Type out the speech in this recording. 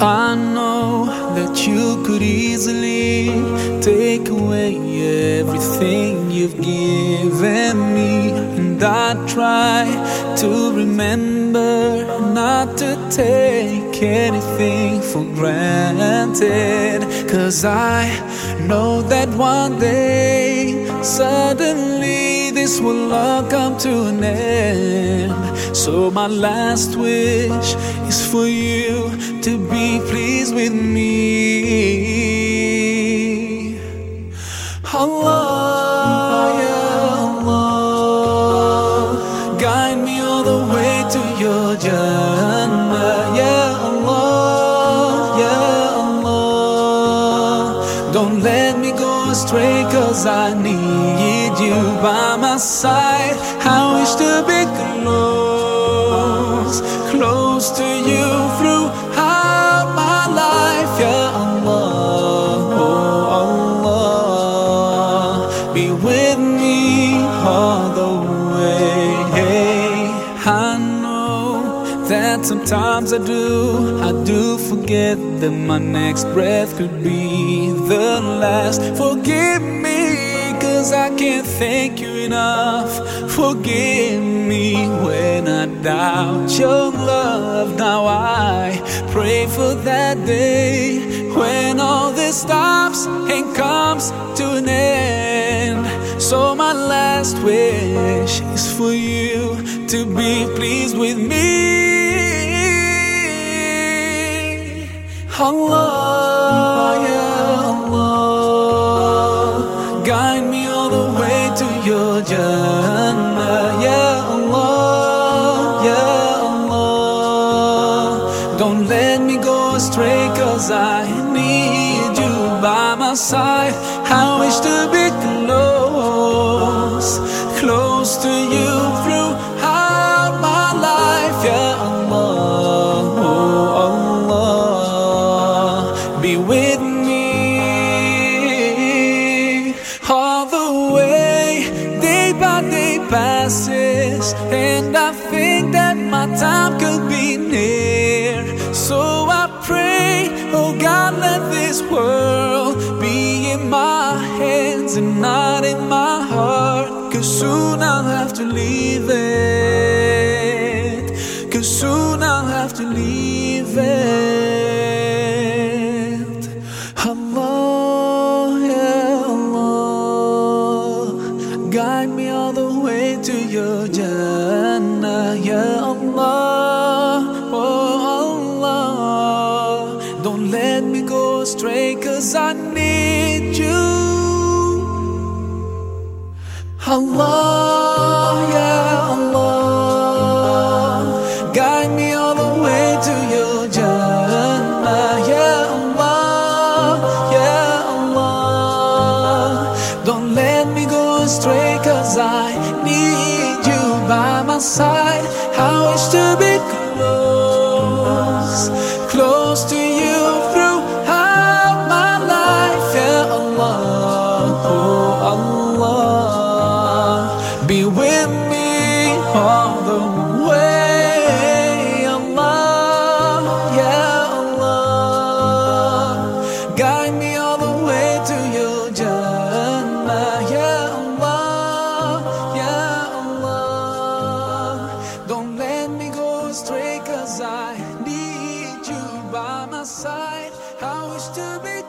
I know that you could easily take away everything you've given me, and I try to remember not to take anything for granted. Cause I know that one day suddenly this will all come to an end. So, my last wish is for you to be pleased with me. Allah, ya Allah, guide me all the way to your Jannah, ya Allah, ya Allah. Don't let me go astray, cause I need you by my side. I wish to be close, to you throughout my life, ya Allah, oh Allah, be with me all the way. I know that sometimes I do, I do forget that my next breath could be the last. Forgive me, cause I can't thank you enough. Forgive me doubt your love. Now I pray for that day when all this stops and comes to an end. So, my last wish is for you to be pleased with me. Allah, ya Allah, guide me all the way to your Jannah, astray, cause I need you by my side. I wish to be close, close to you throughout my life, ya Allah, oh Allah. Be with me all the way, day by day passes, and I think that my time could be near. So oh let this world be in my hands and not in my heart. Cause soon I'll have to leave it. Cause soon I'll have to leave it. Allah, Allah, guide me all the way to your Jannah, ya Allah, Don't let me go astray, cause I need you. Allah, ya Allah, guide me all the way to your Jannah, ya Allah, ya Allah. Don't let me go astray, cause I need you by my side. I wish to be close, close to you all the way, Allah. Guide me all the way to Allah, Allah. Don't let me go astray, cause I need you by my side. I wish to be